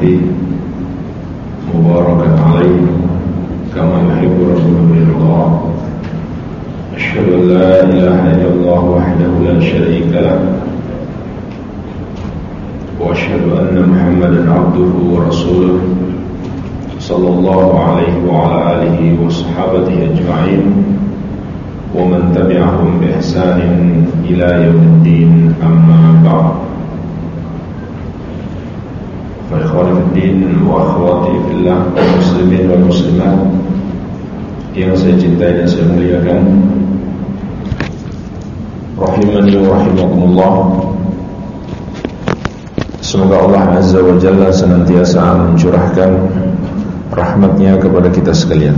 فيه مباركا عليه كما يحب ربنا ويرضاه أشهد أن لا إله إلا الله وحده لا شريك له. وأشهد أن محمدا عبده ورسوله صلى الله عليه وعلى آله وصحابته أجمعين. ومن تبعهم بإحسان إلى يوم الدين أما بعد. ikhwani din wa akhwati fillah muslimin wal muslimat. Yang saya cintai dan saya muliakan. Rahimani wa rahimakumullah. Semoga Allah azza wa jalla senantiasa mencurahkan rahmatnya kepada kita sekalian.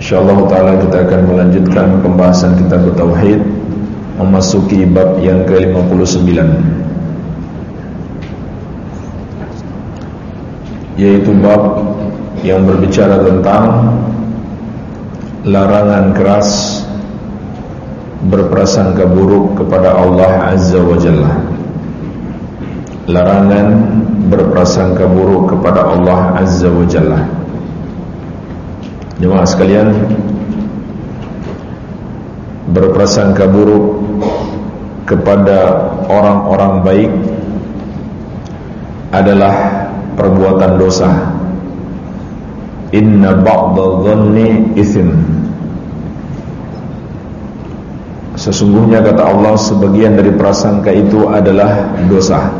Insyaallah taala kita akan melanjutkan pembahasan kita bertauhid memasuki bab yang ke-59. Yaitu bab yang berbicara tentang Larangan keras Berprasangka buruk kepada Allah Azza wa Jalla. Larangan berprasangka buruk kepada Allah Azza wa Jalla. Jemaah sekalian Berprasangka buruk Kepada orang-orang baik Adalah perbuatan dosa. Inna ba'da dhanni ithim Sesungguhnya kata Allah Sebagian dari prasangka itu adalah dosa.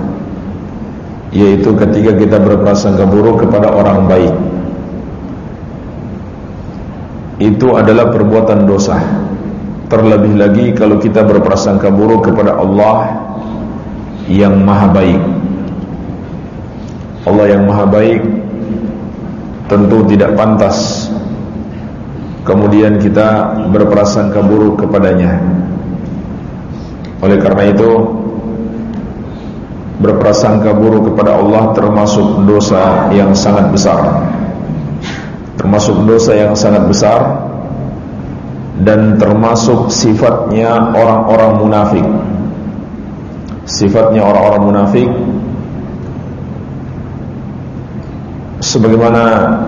Yaitu ketika kita berprasangka buruk kepada orang baik. Itu adalah perbuatan dosa. Terlebih lagi kalau kita berprasangka buruk kepada Allah Yang maha baik Allah yang maha baik Tentu tidak pantas Kemudian kita berprasangka buruk kepadanya. Oleh karena itu Berprasangka buruk kepada Allah termasuk dosa yang sangat besar. Termasuk dosa yang sangat besar Dan termasuk sifatnya orang-orang munafik. Sifatnya orang-orang munafik Sebagaimana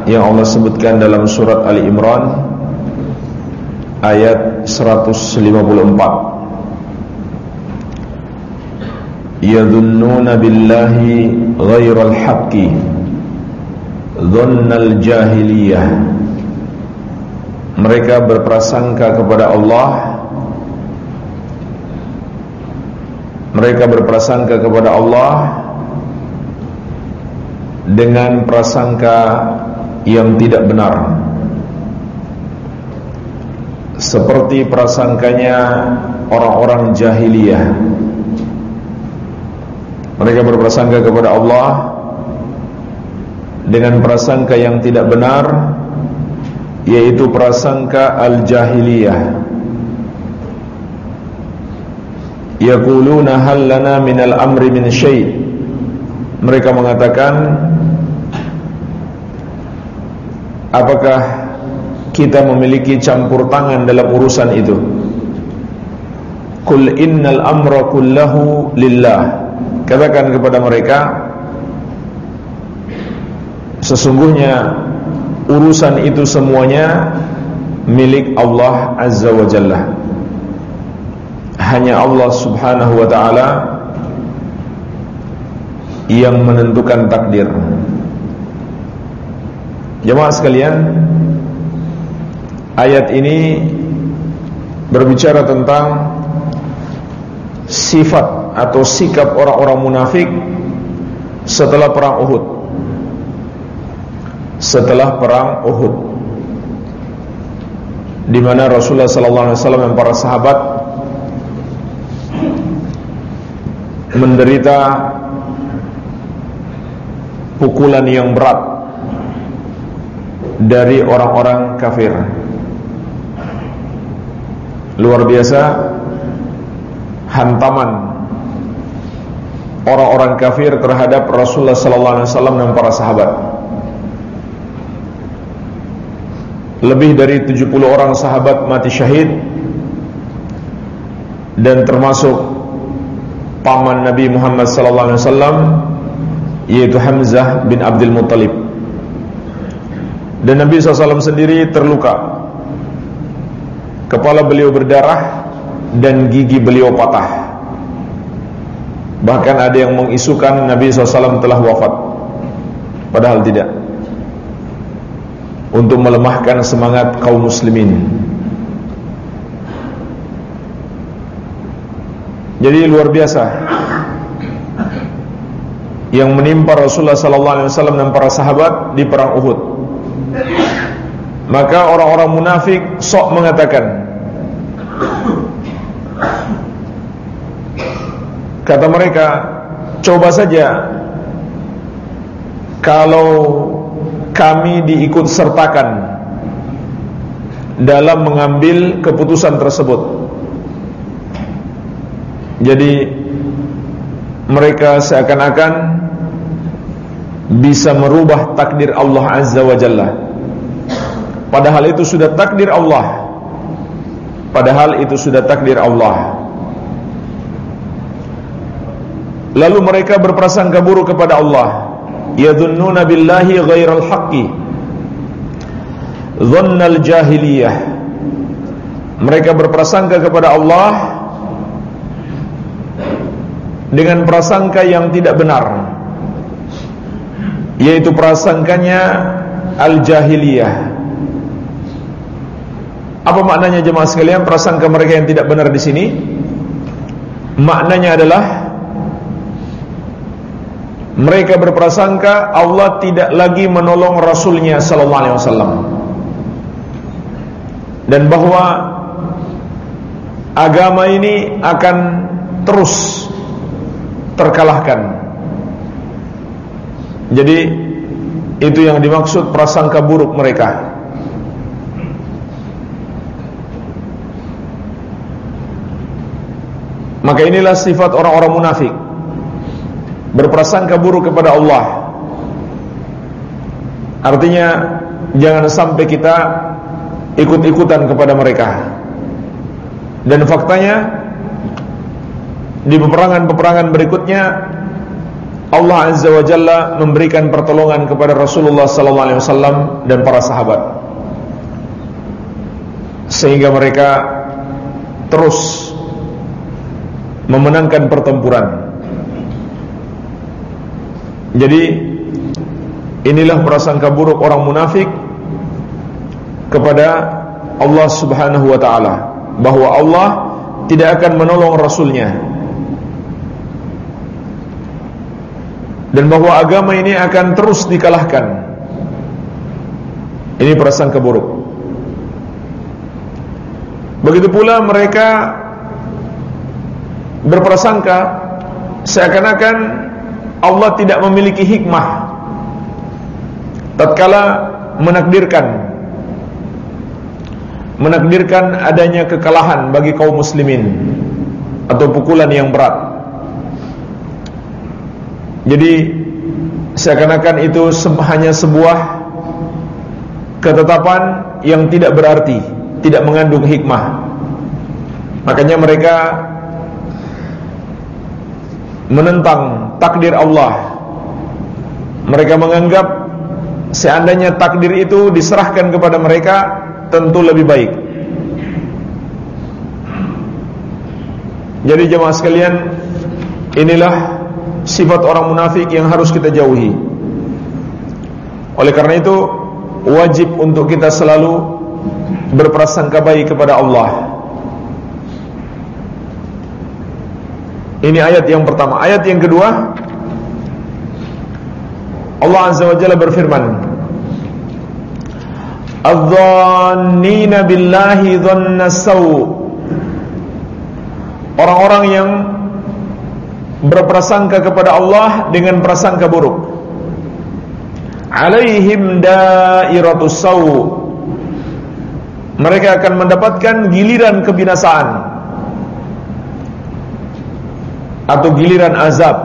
yang Allah sebutkan dalam surat Ali Imran Ayat 154 yadhunnuna billahi ghairal haqqi dhannal jahiliyah. Mereka berprasangka kepada Allah. Mereka berprasangka kepada Allah dengan prasangka yang tidak benar. Seperti prasangkanya orang-orang jahiliyah. Mereka berprasangka kepada Allah dengan prasangka yang tidak benar yaitu prasangka al-jahiliyah. Yaquluna hal lana minal amri min syai' mereka mengatakan apakah kita memiliki campur tangan dalam urusan itu? Kul innal amra kullahu lillah. Katakan kepada mereka Sesungguhnya Urusan itu semuanya Milik Allah Azza wa Jalla. Hanya Allah subhanahu wa ta'ala Yang menentukan takdir Jemaah sekalian Ayat ini Berbicara tentang Sifat atau sikap orang-orang munafik setelah perang Uhud. Setelah perang Uhud. Di mana Rasulullah sallallahu alaihi wasallam dan para sahabat menderita pukulan yang berat dari orang-orang kafir. Luar biasa hantaman orang-orang kafir terhadap Rasulullah sallallahu alaihi wasallam dan para sahabat. Lebih dari 70 orang sahabat mati syahid dan termasuk paman Nabi Muhammad sallallahu alaihi wasallam yaitu Hamzah bin Abdul Muttalib. Dan Nabi SAW sendiri terluka. Kepala beliau berdarah dan gigi beliau patah. Bahkan ada yang mengisukan Nabi SAW telah wafat. Padahal tidak. Untuk melemahkan semangat kaum muslimin. Jadi luar biasa yang menimpa Rasulullah sallallahu alaihi wasallam dan para sahabat di perang Uhud. Maka orang-orang munafik sok mengatakan Kata mereka, coba saja kalau kami diikut sertakan dalam mengambil keputusan tersebut. Jadi mereka seakan-akan bisa merubah takdir Allah Azza wa Jalla. Padahal itu sudah takdir Allah. Padahal itu sudah takdir Allah. Lalu mereka berprasangka buruk kepada Allah. Yadhunnuna billahi ghairal haqqi. Dhannal jahiliyah. Mereka berprasangka kepada Allah Dengan prasangka yang tidak benar yaitu prasangkanya al-jahiliyah. Apa maknanya jemaah sekalian prasangka mereka yang tidak benar di sini? Maknanya adalah mereka berprasangka Allah tidak lagi menolong Rasulnya Sallallahu Alaihi Wasallam dan bahwa agama ini akan terus terkalahkan jadi itu yang dimaksud prasangka buruk mereka. Maka inilah sifat orang-orang munafik. Berprasangka buruk kepada Allah. Artinya jangan sampai kita ikut-ikutan kepada mereka. Dan faktanya di peperangan-peperangan berikutnya Allah Azza wa Jalla memberikan pertolongan kepada Rasulullah sallallahu alaihi wasallam dan para sahabat. Sehingga mereka terus memenangkan pertempuran. Jadi inilah prasangka buruk orang munafik kepada Allah Subhanahu wa taala bahwa Allah tidak akan menolong rasulnya dan bahwa agama ini akan terus dikalahkan. Ini prasangka buruk. Begitu pula mereka berprasangka seakan-akan Allah tidak memiliki hikmah tatkala menakdirkan menakdirkan adanya kekalahan bagi kaum muslimin atau pukulan yang berat jadi seakan-akan itu hanya sebuah ketetapan yang tidak berarti, tidak mengandung hikmah. Makanya mereka menentang takdir Allah. Mereka menganggap seandainya takdir itu diserahkan kepada mereka tentu lebih baik. Jadi jemaah sekalian, inilah sifat orang munafik yang harus kita jauhi. Oleh karena itu, wajib untuk kita selalu berprasangka baik kepada Allah. Ini ayat yang pertama. Ayat yang kedua, Allah Azza wa Jalla berfirman, "Adh-dhannina billahi dhanna Orang-orang yang berprasangka kepada Allah dengan prasangka buruk. Alaihim dairatus saw. Mereka akan mendapatkan giliran kebinasaan atau giliran azab.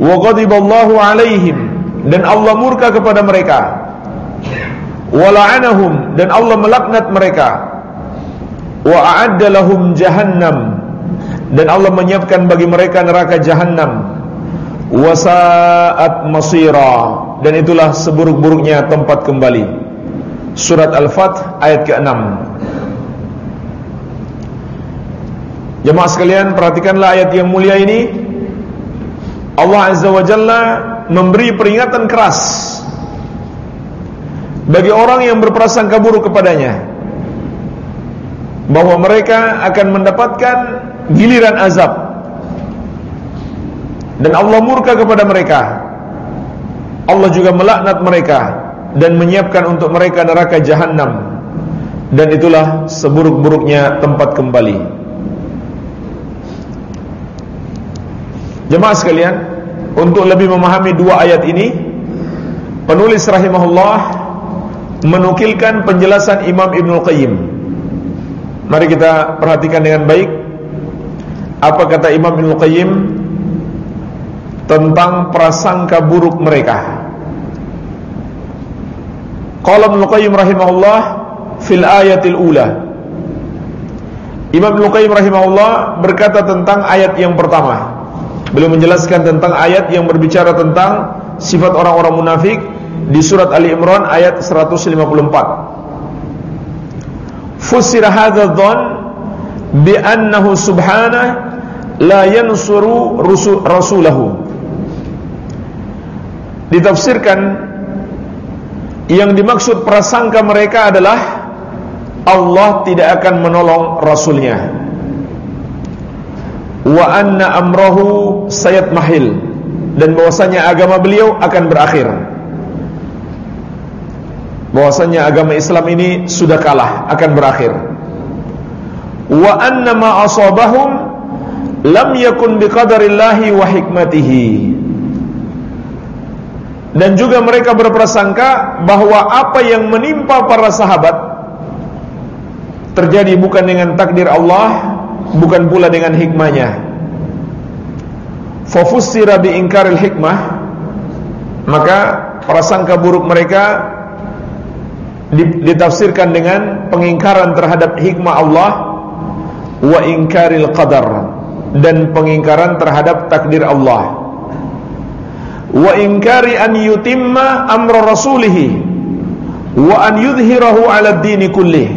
Wa ghadiballahu alaihim dan Allah murka kepada mereka. Wa la'anahum dan Allah melaknat mereka. Wa a'adda lahum jahannam dan Allah menyiapkan bagi mereka neraka jahanam wasaat masira. Dan itulah seburuk-buruknya tempat kembali. Surat al-fath ayat ke-6 Jemaah sekalian perhatikanlah ayat yang mulia ini. Allah Azza wa Jalla memberi peringatan keras bagi orang yang berprasangka buruk kepadanya. Bahwa mereka akan mendapatkan giliran azab. Dan Allah murka kepada mereka. Allah juga melaknat mereka dan menyiapkan untuk mereka neraka jahanam dan itulah seburuk-buruknya tempat kembali. Jemaah sekalian untuk lebih memahami dua ayat ini penulis rahimahullah menukilkan penjelasan Imam Ibnul Qayyim. Mari kita perhatikan dengan baik apa kata Imam Ibnul Qayyim tentang prasangka buruk mereka. Qala Ibnu Qayyim rahimahullah fil ayatil ula. Imam Ibnu Qayyim rahimahullah berkata tentang ayat yang pertama. Beliau menjelaskan tentang ayat yang berbicara tentang sifat orang-orang munafik di surat Ali Imran ayat 154. Fusira hadha dhann bi annahu la yansuru rasulahu. Ditafsirkan yang dimaksud prasangka mereka adalah Allah tidak akan menolong Rasulnya. Wa anna amrahu sayat mahil dan bahwasanya agama beliau akan berakhir. Bahwasanya agama Islam ini sudah kalah akan berakhir wa anna ma asabahum lam yakun biqadarillahi wa hikmatihi dan juga mereka berprasangka bahwa apa yang menimpa para sahabat terjadi bukan dengan takdir Allah, bukan pula dengan hikmahnya. Fafussira bi ingkaril hikmah, maka prasangka buruk mereka ditafsirkan dengan pengingkaran terhadap hikmah Allah wa ingkaril qadar dan pengingkaran terhadap takdir Allah. Wa inkari an yutimma amra rasulih wa an yudhhirahu ala dini kullih.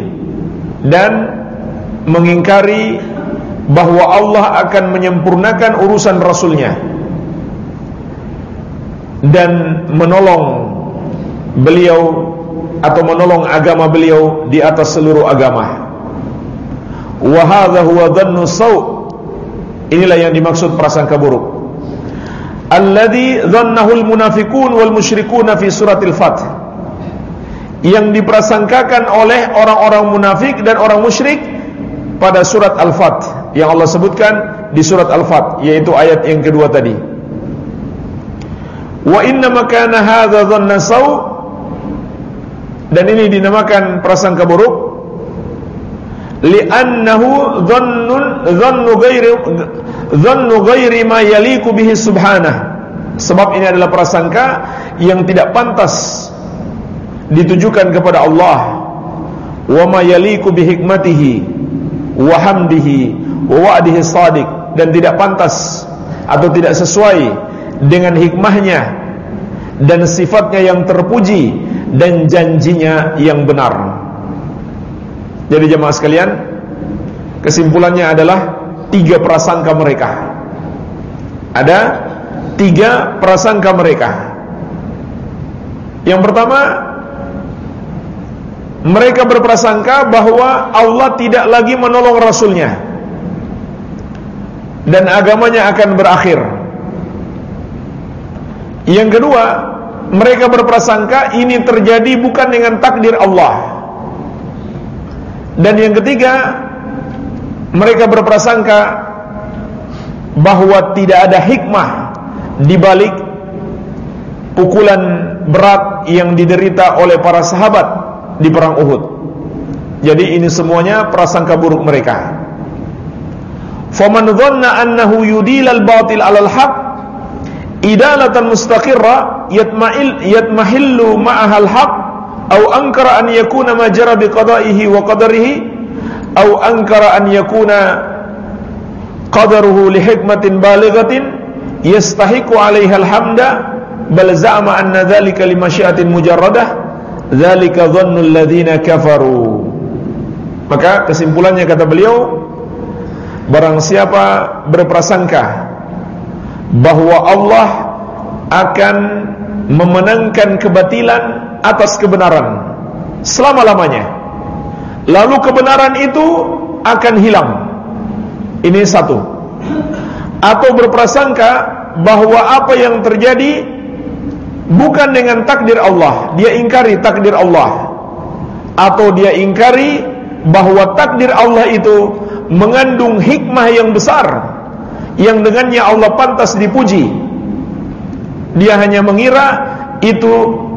Dan mengingkari bahwa Allah akan menyempurnakan urusan rasulnya dan menolong beliau atau menolong agama beliau di atas seluruh agama wa hadha huwa dhannu inilah yang dimaksud prasangka buruk. Alladhi dhannahu almunafiqun wal musyrikuna fi suratil fath. Yang diprasangkakan oleh orang-orang munafik dan orang musyrik pada surat Al-Fath. Yang Allah sebutkan di surat Al-Fath yaitu ayat yang kedua tadi. Wa inna makana hadza dhanna saw. Dan ini dinamakan prasangka buruk li'annahu dhannun dhannu ghairi dhannu ghairi ma yaliku bihi subhanah. Sebab ini adalah prasangka yang tidak pantas ditujukan kepada Allah. Wa ma yaliku bi hikmatihi wa hamdihi wa wa'dihi sadiq. Dan tidak pantas atau tidak sesuai dengan hikmahnya dan sifatnya yang terpuji dan janjinya yang benar. Jadi jemaah sekalian, kesimpulannya adalah tiga prasangka mereka. Ada tiga prasangka mereka. Yang pertama, mereka berprasangka bahwa Allah tidak lagi menolong Rasulnya dan agamanya akan berakhir. Yang kedua, mereka berprasangka ini terjadi bukan dengan takdir Allah. Dan yang ketiga, mereka berprasangka bahwa tidak ada hikmah di balik pukulan berat yang diderita oleh para sahabat di perang Uhud. Jadi ini semuanya prasangka buruk mereka. Faman dhanna annahu yudilal batil 'alal haq idalatan mustaqirra yatma'il yatmahillu ma'ahal haq an yakuna ma jara biqada'ihi wa qadarihi? Au ankara an yakuna qadaruhu li hikmatin balighatin? Yastahiqu 'alaiha al-hamda bal za'ama anna dzalika limasyiatin mujarradah? Dzalika dhannul ladzina kafaru. Maka kesimpulannya kata beliau barang siapa berprasangka bahwa Allah akan memenangkan kebatilan atas kebenaran selama-lamanya. Lalu kebenaran itu akan hilang. Ini satu. Atau berprasangka bahwa apa yang terjadi bukan dengan takdir Allah. Dia ingkari takdir Allah. Atau dia ingkari bahwa takdir Allah itu mengandung hikmah yang besar yang dengannya Allah pantas dipuji. Dia hanya mengira itu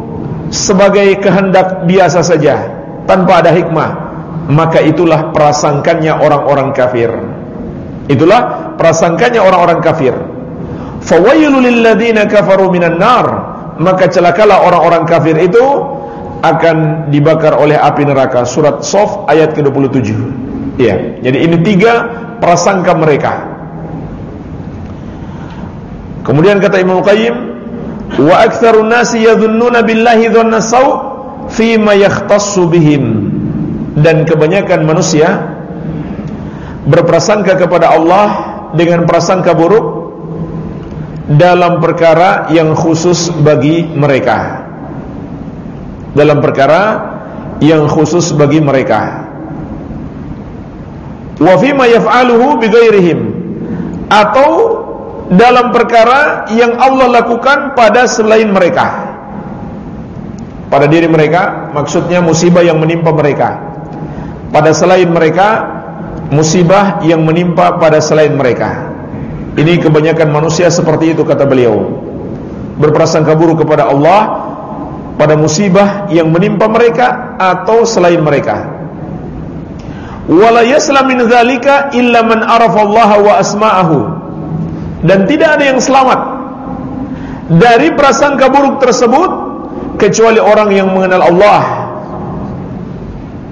sebagai kehendak biasa saja tanpa ada hikmah maka itulah prasangkannya orang-orang kafir. Itulah prasangkannya orang-orang kafir. Fawailul lil ladzina kafaru minan nar maka celakalah orang-orang kafir itu akan dibakar oleh api neraka. Surat Sof ayat ke-27. Ya jadi ini tiga prasangka mereka. Kemudian kata Imam Qayyim wa aktsarun nasi yadhunnuna billahi dhanna saw fi ma yahtassu bihim. Dan kebanyakan manusia berprasangka kepada Allah dengan prasangka buruk dalam perkara yang khusus bagi mereka. Dalam perkara yang khusus bagi mereka. Wa fima yaf'aluhu bighairihim. Atau dalam perkara yang Allah lakukan pada selain mereka pada diri mereka maksudnya musibah yang menimpa mereka pada selain mereka musibah yang menimpa pada selain mereka ini kebanyakan manusia seperti itu kata beliau. Berprasangka buruk kepada Allah pada musibah yang menimpa mereka atau selain mereka. Wala yaslam dzalika illa man arafa Allah wa asma'ahu. Dan tidak ada yang selamat dari prasangka buruk tersebut kecuali orang yang mengenal Allah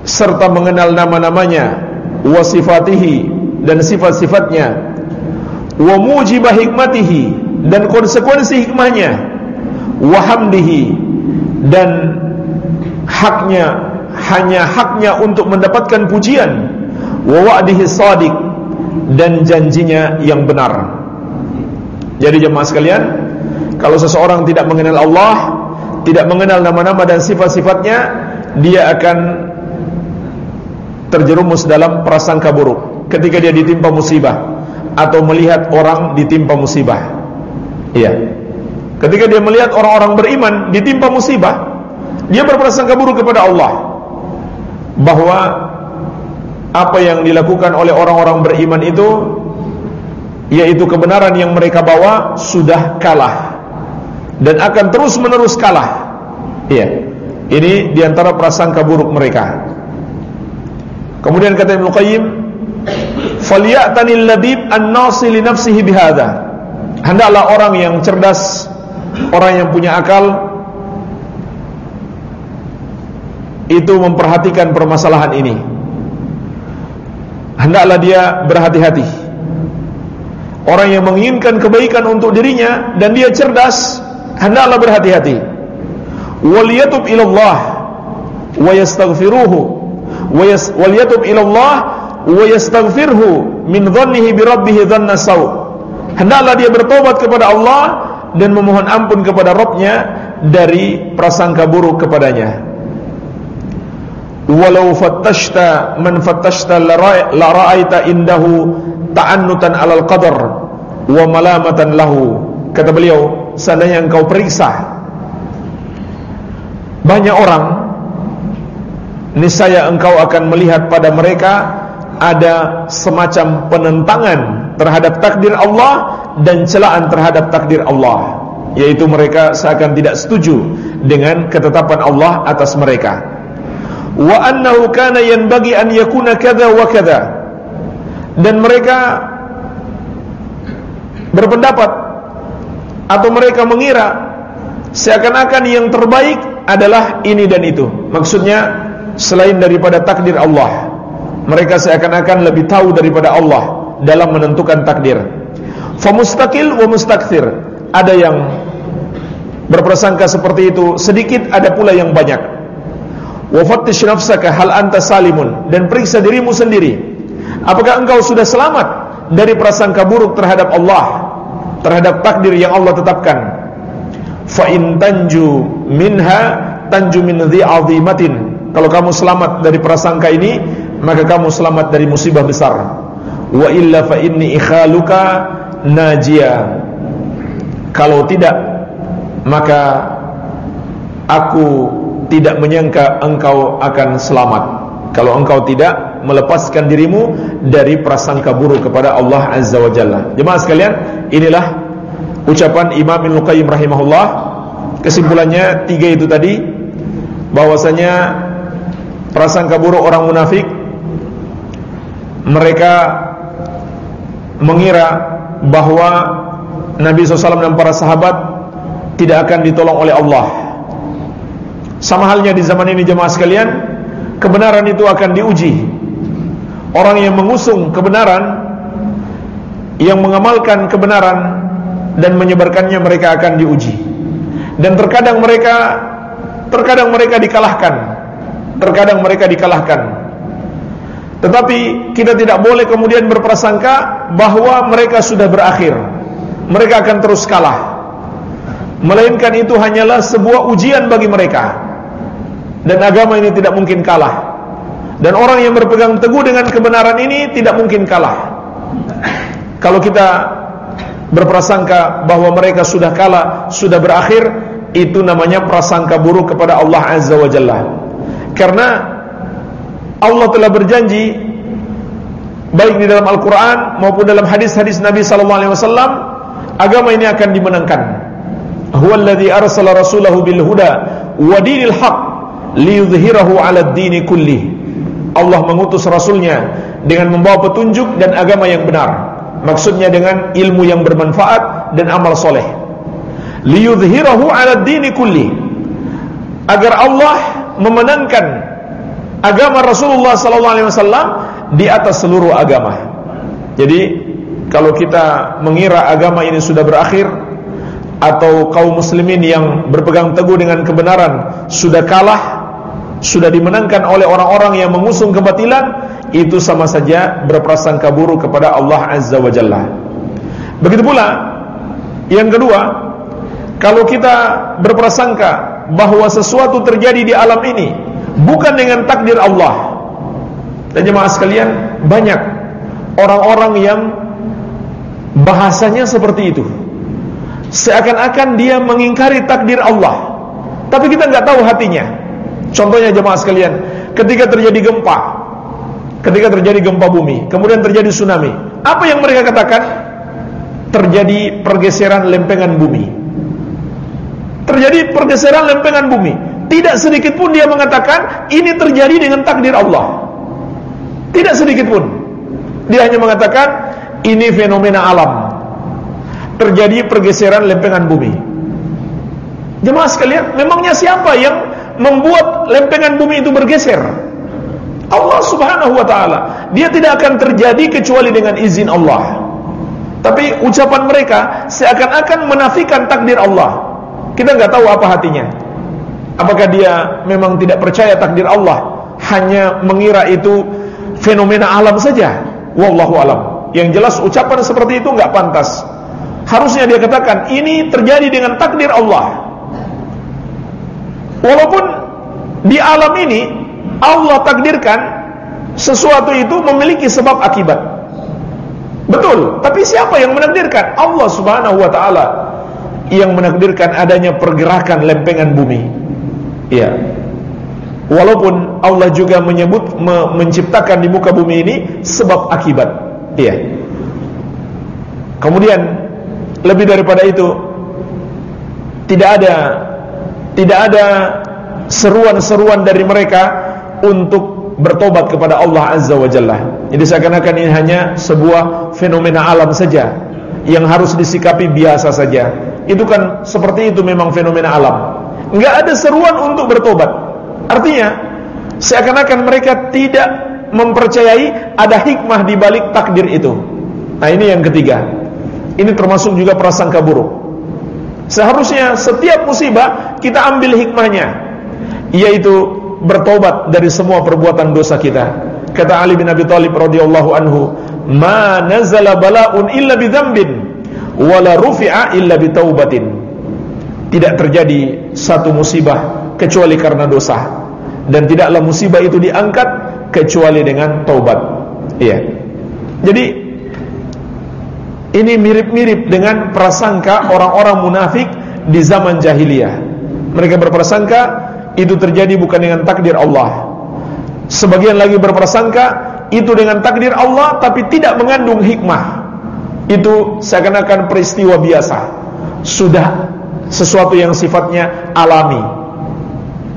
serta mengenal nama-namanya wa sifatihi dan sifat-sifatnya wa mujibah hikmatihi dan konsekuensi hikmahnya wa hamdihi dan haknya hanya haknya untuk mendapatkan pujian wa wa'dihi sadiq dan janjinya yang benar jadi jemaah sekalian kalau seseorang tidak mengenal Allah tidak mengenal nama-nama dan sifat-sifatnya dia akan terjerumus dalam prasangka buruk ketika dia ditimpa musibah atau melihat orang ditimpa musibah. Iya. Ketika dia melihat orang-orang beriman ditimpa musibah, dia berprasangka buruk kepada Allah bahwa apa yang dilakukan oleh orang-orang beriman itu yaitu kebenaran yang mereka bawa sudah kalah dan akan terus-menerus kalah. Iya. Ini di antara prasangka buruk mereka. Kemudian kata Ibnu Qayyim Falyatanil labib an-nasi li nafsihi bihadza. Hendaklah orang yang cerdas, orang yang punya akal itu memperhatikan permasalahan ini. Hendaklah dia berhati-hati. Orang yang menginginkan kebaikan untuk dirinya dan dia cerdas, hendaklah berhati-hati. Waliyatub ilallah wa yastaghfiruhu wa waliyatub ilallah wa yastaghfirhu min dhannihi bi rabbih dhanna saw. Hendaklah dia bertobat kepada Allah dan memohon ampun kepada Rabbnya dari prasangka buruk kepadanya. Walau fattashta man fattashta la ra'aita indahu ta'annutan 'alal qadar wa malamatan lahu. Kata beliau, seandainya engkau periksa banyak orang niscaya engkau akan melihat pada mereka ada semacam penentangan terhadap takdir Allah dan celaan terhadap takdir Allah. Yaitu mereka seakan tidak setuju dengan ketetapan Allah atas mereka. Wa annahu kana yanbaghi an yakuna kadza wa dan mereka berpendapat atau mereka mengira seakan-akan yang terbaik adalah ini dan itu maksudnya selain daripada takdir Allah mereka seakan-akan lebih tahu daripada Allah dalam menentukan takdir. Famustaqil wa mustakthir. Ada yang berprasangka seperti itu sedikit, ada pula yang banyak. Wa fattish nafsaka hal anta salimun dan periksa dirimu sendiri. Apakah engkau sudah selamat dari prasangka buruk terhadap Allah, terhadap takdir yang Allah tetapkan? Fa in tanju minha tanju min azimatin. Kalau kamu selamat dari prasangka ini, maka kamu selamat dari musibah besar. Wa illa fa inni ikhaluka najia. Kalau tidak, maka aku tidak menyangka engkau akan selamat. Kalau engkau tidak melepaskan dirimu dari prasangka buruk kepada Allah Azza wa Jalla. Jemaah sekalian, inilah ucapan Imam Ibnu Qayyim rahimahullah. Kesimpulannya tiga itu tadi bahwasanya prasangka buruk orang munafik mereka mengira bahwa Nabi SAW dan para sahabat tidak akan ditolong oleh Allah. Sama halnya di zaman ini jemaah sekalian, kebenaran itu akan diuji. Orang yang mengusung kebenaran, yang mengamalkan kebenaran dan menyebarkannya mereka akan diuji. Dan terkadang mereka terkadang mereka dikalahkan. Terkadang mereka dikalahkan. Tetapi kita tidak boleh kemudian berprasangka bahwa mereka sudah berakhir. Mereka akan terus kalah. Melainkan itu hanyalah sebuah ujian bagi mereka. Dan agama ini tidak mungkin kalah. Dan orang yang berpegang teguh dengan kebenaran ini tidak mungkin kalah. Kalau kita berprasangka bahwa mereka sudah kalah, sudah berakhir, itu namanya prasangka buruk kepada Allah Azza wa Jalla. Karena Allah telah berjanji baik di dalam Al-Qur'an maupun dalam hadis-hadis Nabi sallallahu alaihi wasallam agama ini akan dimenangkan. Huwallazi arsala rasulahu bil huda wa dinil haq liyudhhirahu 'ala ad-dini kulli. Allah mengutus rasulnya dengan membawa petunjuk dan agama yang benar. Maksudnya dengan ilmu yang bermanfaat dan amal soleh. Liyudhhirahu 'ala ad-dini kulli. Agar Allah memenangkan agama Rasulullah wasallam di atas seluruh agama. Jadi kalau kita mengira agama ini sudah berakhir atau kaum muslimin yang berpegang teguh dengan kebenaran sudah kalah, sudah dimenangkan oleh orang-orang yang mengusung kebatilan, itu sama saja berprasangka buruk kepada Allah Azza wa Jalla. Begitu pula yang kedua, kalau kita berprasangka bahwa sesuatu terjadi di alam ini bukan dengan takdir Allah. Dan jemaah sekalian, banyak orang-orang yang bahasanya seperti itu. Seakan-akan dia mengingkari takdir Allah. Tapi kita nggak tahu hatinya. Contohnya jemaah sekalian, ketika terjadi gempa, ketika terjadi gempa bumi, kemudian terjadi tsunami, apa yang mereka katakan? Terjadi pergeseran lempengan bumi. Terjadi pergeseran lempengan bumi. Tidak sedikit pun dia mengatakan ini terjadi dengan takdir Allah. Tidak sedikit pun. Dia hanya mengatakan ini fenomena alam. Terjadi pergeseran lempengan bumi. Jemaah sekalian, memangnya siapa yang membuat lempengan bumi itu bergeser? Allah Subhanahu wa taala. Dia tidak akan terjadi kecuali dengan izin Allah. Tapi ucapan mereka seakan-akan menafikan takdir Allah. Kita nggak tahu apa hatinya. Apakah dia memang tidak percaya takdir Allah Hanya mengira itu fenomena alam saja Wallahu alam Yang jelas ucapan seperti itu nggak pantas Harusnya dia katakan Ini terjadi dengan takdir Allah Walaupun di alam ini Allah takdirkan Sesuatu itu memiliki sebab akibat Betul Tapi siapa yang menakdirkan? Allah subhanahu wa ta'ala Yang menakdirkan adanya pergerakan lempengan bumi Ya. Walaupun Allah juga menyebut me menciptakan di muka bumi ini sebab akibat. Iya. Kemudian lebih daripada itu tidak ada tidak ada seruan-seruan dari mereka untuk bertobat kepada Allah Azza wa Jalla. Jadi seakan-akan ini hanya sebuah fenomena alam saja yang harus disikapi biasa saja. Itu kan seperti itu memang fenomena alam nggak ada seruan untuk bertobat. Artinya, seakan-akan mereka tidak mempercayai ada hikmah di balik takdir itu. Nah, ini yang ketiga. Ini termasuk juga prasangka buruk. Seharusnya setiap musibah kita ambil hikmahnya, yaitu bertobat dari semua perbuatan dosa kita. Kata Ali bin Abi Thalib radhiyallahu anhu, "Ma nazala bala'un illa bidzambin, wala rufi'a illa bitaubatin." Tidak terjadi satu musibah kecuali karena dosa dan tidaklah musibah itu diangkat kecuali dengan taubat. Iya. Jadi ini mirip-mirip dengan prasangka orang-orang munafik di zaman jahiliyah. Mereka berprasangka itu terjadi bukan dengan takdir Allah. Sebagian lagi berprasangka itu dengan takdir Allah tapi tidak mengandung hikmah. Itu seakan-akan peristiwa biasa. Sudah sesuatu yang sifatnya alami.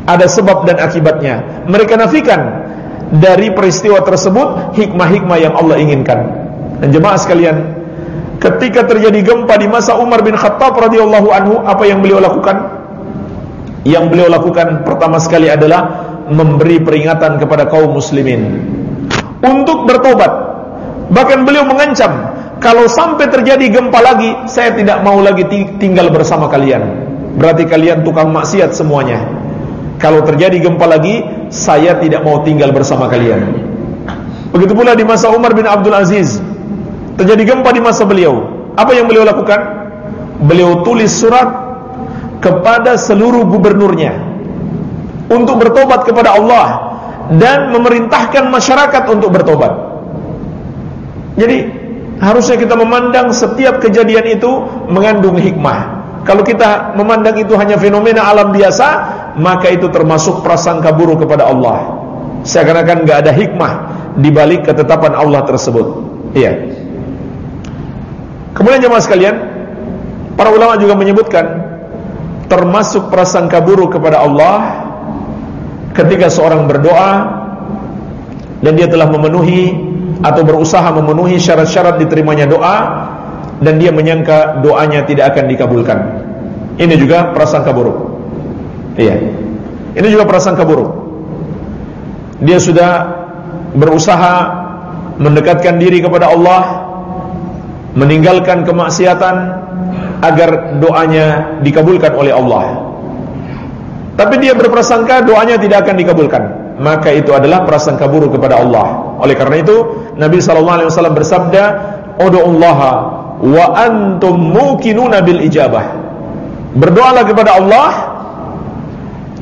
Ada sebab dan akibatnya. Mereka nafikan dari peristiwa tersebut hikmah-hikmah yang Allah inginkan. Dan jemaah sekalian, ketika terjadi gempa di masa Umar bin Khattab radhiyallahu anhu, apa yang beliau lakukan? Yang beliau lakukan pertama sekali adalah memberi peringatan kepada kaum muslimin untuk bertobat. Bahkan beliau mengancam, kalau sampai terjadi gempa lagi, saya tidak mau lagi tinggal bersama kalian. Berarti kalian tukang maksiat semuanya. Kalau terjadi gempa lagi, saya tidak mau tinggal bersama kalian. Begitu pula di masa Umar bin Abdul Aziz, terjadi gempa di masa beliau. Apa yang beliau lakukan? Beliau tulis surat kepada seluruh gubernurnya untuk bertobat kepada Allah dan memerintahkan masyarakat untuk bertobat. Jadi harusnya kita memandang setiap kejadian itu mengandung hikmah. Kalau kita memandang itu hanya fenomena alam biasa, maka itu termasuk prasangka buruk kepada Allah. Seakan-akan nggak ada hikmah di balik ketetapan Allah tersebut. Iya. Kemudian jemaah sekalian, para ulama juga menyebutkan termasuk prasangka buruk kepada Allah ketika seorang berdoa dan dia telah memenuhi atau berusaha memenuhi syarat-syarat diterimanya doa dan dia menyangka doanya tidak akan dikabulkan. Ini juga prasangka buruk. Iya. Ini juga prasangka buruk. Dia sudah berusaha mendekatkan diri kepada Allah, meninggalkan kemaksiatan, agar doanya dikabulkan oleh Allah. Tapi dia berprasangka doanya tidak akan dikabulkan. Maka itu adalah prasangka buruk kepada Allah. Oleh karena itu, Nabi sallallahu alaihi wasallam bersabda, "Ud'ullaha wa antum muqinuna bil ijabah." Berdoalah kepada Allah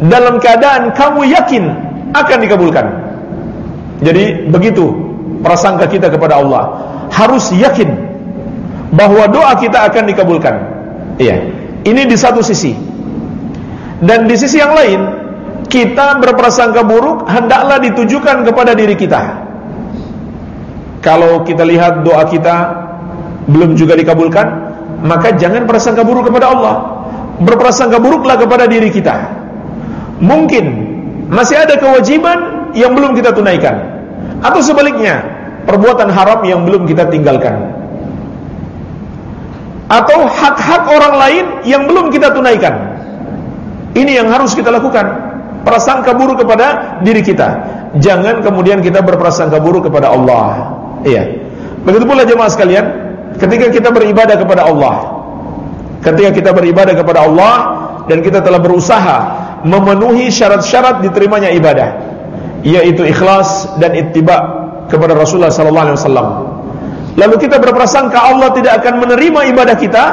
dalam keadaan kamu yakin akan dikabulkan. Jadi begitu prasangka kita kepada Allah. Harus yakin bahwa doa kita akan dikabulkan. Iya. Ini di satu sisi. Dan di sisi yang lain, kita berprasangka buruk hendaklah ditujukan kepada diri kita. Kalau kita lihat doa kita belum juga dikabulkan, maka jangan prasangka buruk kepada Allah. Berprasangka buruklah kepada diri kita. Mungkin masih ada kewajiban yang belum kita tunaikan. Atau sebaliknya, perbuatan haram yang belum kita tinggalkan atau hak-hak orang lain yang belum kita tunaikan. Ini yang harus kita lakukan. Prasangka buruk kepada diri kita. Jangan kemudian kita berprasangka buruk kepada Allah. Iya. Begitu pula jemaah sekalian, ketika kita beribadah kepada Allah, ketika kita beribadah kepada Allah dan kita telah berusaha memenuhi syarat-syarat diterimanya ibadah, yaitu ikhlas dan ittiba kepada Rasulullah sallallahu alaihi wasallam lalu kita berprasangka Allah tidak akan menerima ibadah kita,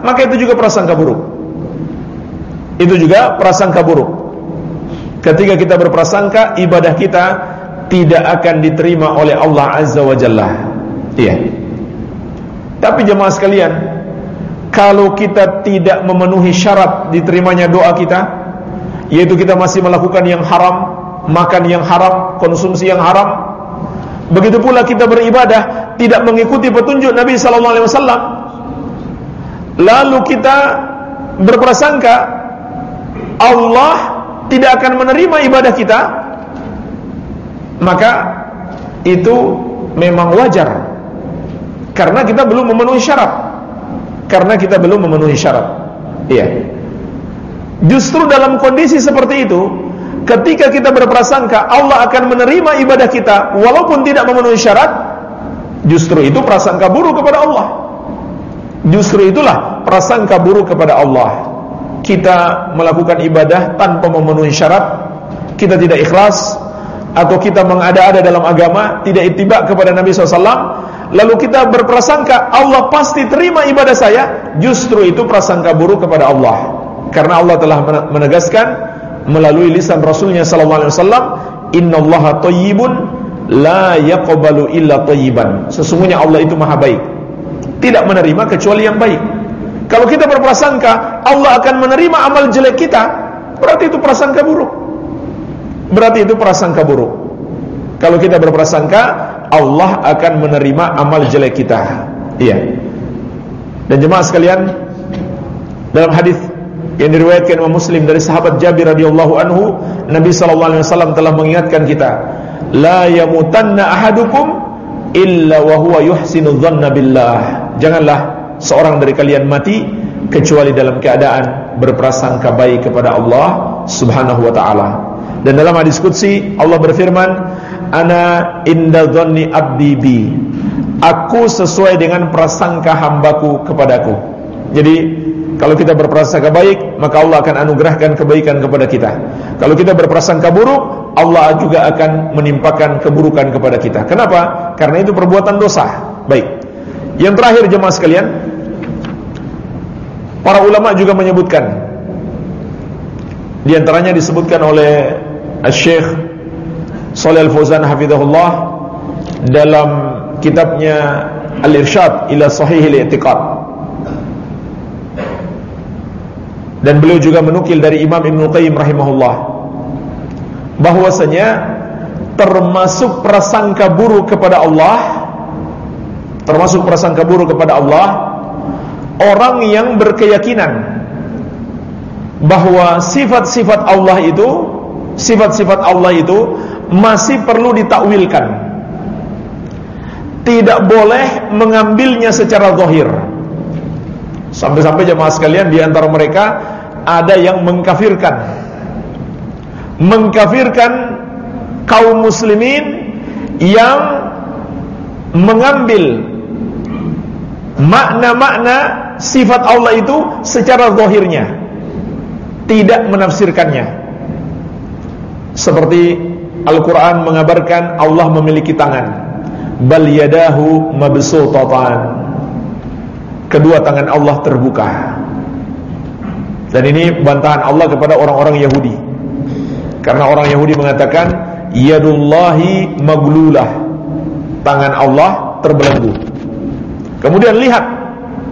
maka itu juga prasangka buruk. Itu juga prasangka buruk. Ketika kita berprasangka ibadah kita tidak akan diterima oleh Allah Azza wa Jalla. Iya. Tapi jemaah sekalian, kalau kita tidak memenuhi syarat diterimanya doa kita, yaitu kita masih melakukan yang haram, makan yang haram, konsumsi yang haram, Begitu pula kita beribadah tidak mengikuti petunjuk Nabi sallallahu alaihi wasallam. Lalu kita berprasangka Allah tidak akan menerima ibadah kita, maka itu memang wajar. Karena kita belum memenuhi syarat. Karena kita belum memenuhi syarat. Iya. Justru dalam kondisi seperti itu, ketika kita berprasangka Allah akan menerima ibadah kita walaupun tidak memenuhi syarat, justru itu prasangka buruk kepada Allah. Justru itulah prasangka buruk kepada Allah. Kita melakukan ibadah tanpa memenuhi syarat, kita tidak ikhlas, atau kita mengada-ada dalam agama, tidak itibak kepada Nabi SAW, lalu kita berprasangka Allah pasti terima ibadah saya, justru itu prasangka buruk kepada Allah. Karena Allah telah menegaskan melalui lisan Rasulnya Sallallahu Alaihi Wasallam, Inna Allah Tayyibun la yaqbalu illa tayyiban. Sesungguhnya Allah itu maha baik, tidak menerima kecuali yang baik. Kalau kita berprasangka Allah akan menerima amal jelek kita, berarti itu prasangka buruk. Berarti itu prasangka buruk. Kalau kita berprasangka Allah akan menerima amal jelek kita. Iya. Dan jemaah sekalian, dalam hadis yang diriwayatkan Imam Muslim dari sahabat Jabir radhiyallahu anhu, Nabi sallallahu alaihi wasallam telah mengingatkan kita, "La yamutanna ahadukum illa wa huwa yuhsinu dhanna billah." Janganlah seorang dari kalian mati kecuali dalam keadaan berprasangka baik kepada Allah Subhanahu wa taala. Dan dalam hadis qudsi Allah berfirman, "Ana inda dhanni abdi bi." Aku sesuai dengan prasangka hambaku kepadaku. Jadi kalau kita berprasangka baik, maka Allah akan anugerahkan kebaikan kepada kita. Kalau kita berprasangka buruk, Allah juga akan menimpakan keburukan kepada kita. Kenapa? Karena itu perbuatan dosa. Baik. Yang terakhir jemaah sekalian, para ulama juga menyebutkan di antaranya disebutkan oleh Syekh Shalih Al-Fauzan hafizahullah dalam kitabnya Al-Irsyad ila Sahih Al-I'tiqad. Dan beliau juga menukil dari Imam Ibn Qayyim rahimahullah. Bahwasanya termasuk prasangka buruk kepada Allah termasuk prasangka buruk kepada Allah orang yang berkeyakinan bahwa sifat-sifat Allah itu sifat-sifat Allah itu masih perlu ditakwilkan. Tidak boleh mengambilnya secara zahir. Sampai-sampai jemaah sekalian di antara mereka ada yang mengkafirkan. Mengkafirkan kaum muslimin yang mengambil makna-makna sifat Allah itu secara zahirnya tidak menafsirkannya. Seperti Al-Quran mengabarkan Allah memiliki tangan. Bal yadahu mabsutatan kedua tangan Allah terbuka dan ini bantahan Allah kepada orang-orang Yahudi karena orang Yahudi mengatakan yadullahi maglulah tangan Allah terbelenggu Kemudian lihat